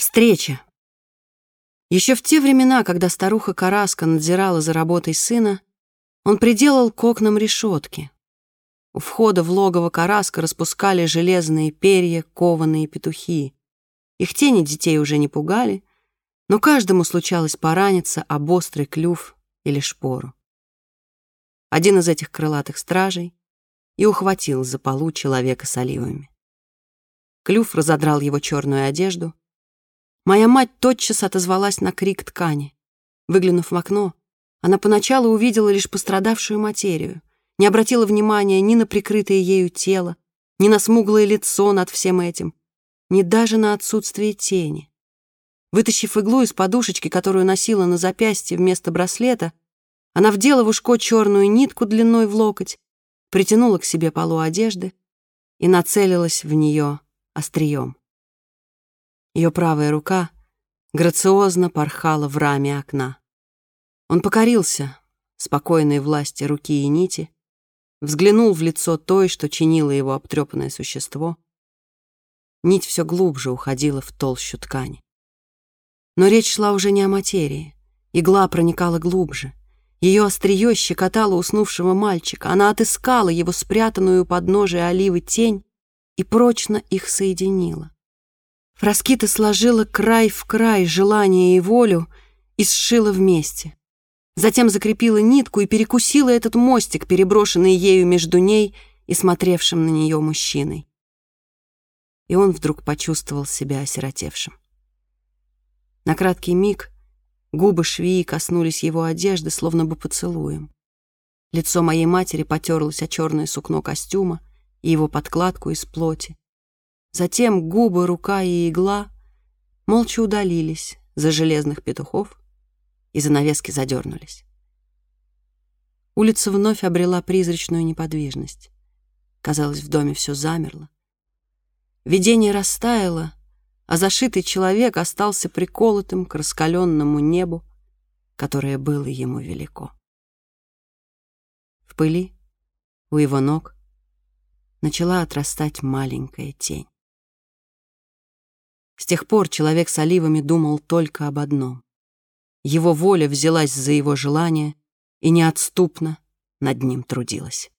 Встреча. Еще в те времена, когда старуха Караска надзирала за работой сына, он приделал к окнам решетки. У входа в логово Караска распускали железные перья, кованые петухи. Их тени детей уже не пугали, но каждому случалось пораниться об острый клюв или шпору. Один из этих крылатых стражей и ухватил за полу человека с оливами. Клюв разодрал его черную одежду. Моя мать тотчас отозвалась на крик ткани. Выглянув в окно, она поначалу увидела лишь пострадавшую материю, не обратила внимания ни на прикрытое ею тело, ни на смуглое лицо над всем этим, ни даже на отсутствие тени. Вытащив иглу из подушечки, которую носила на запястье вместо браслета, она вдела в ушко черную нитку длиной в локоть, притянула к себе полу одежды и нацелилась в нее острием. Ее правая рука грациозно порхала в раме окна. Он покорился спокойной власти руки и нити, взглянул в лицо той, что чинило его обтрепанное существо. Нить все глубже уходила в толщу ткани. Но речь шла уже не о материи. Игла проникала глубже. Ее острие щекотало уснувшего мальчика. Она отыскала его спрятанную под ножей оливы тень и прочно их соединила. Фраскита сложила край в край желание и волю и сшила вместе. Затем закрепила нитку и перекусила этот мостик, переброшенный ею между ней и смотревшим на нее мужчиной. И он вдруг почувствовал себя осиротевшим. На краткий миг губы швеи коснулись его одежды, словно бы поцелуем. Лицо моей матери потерлось о черное сукно костюма, и его подкладку из плоти. Затем губы, рука и игла молча удалились за железных петухов, и занавески задернулись. Улица вновь обрела призрачную неподвижность. Казалось, в доме все замерло. Видение растаяло, а зашитый человек остался приколотым к раскаленному небу, которое было ему велико. В пыли у его ног начала отрастать маленькая тень. С тех пор человек с оливами думал только об одном. Его воля взялась за его желание и неотступно над ним трудилась.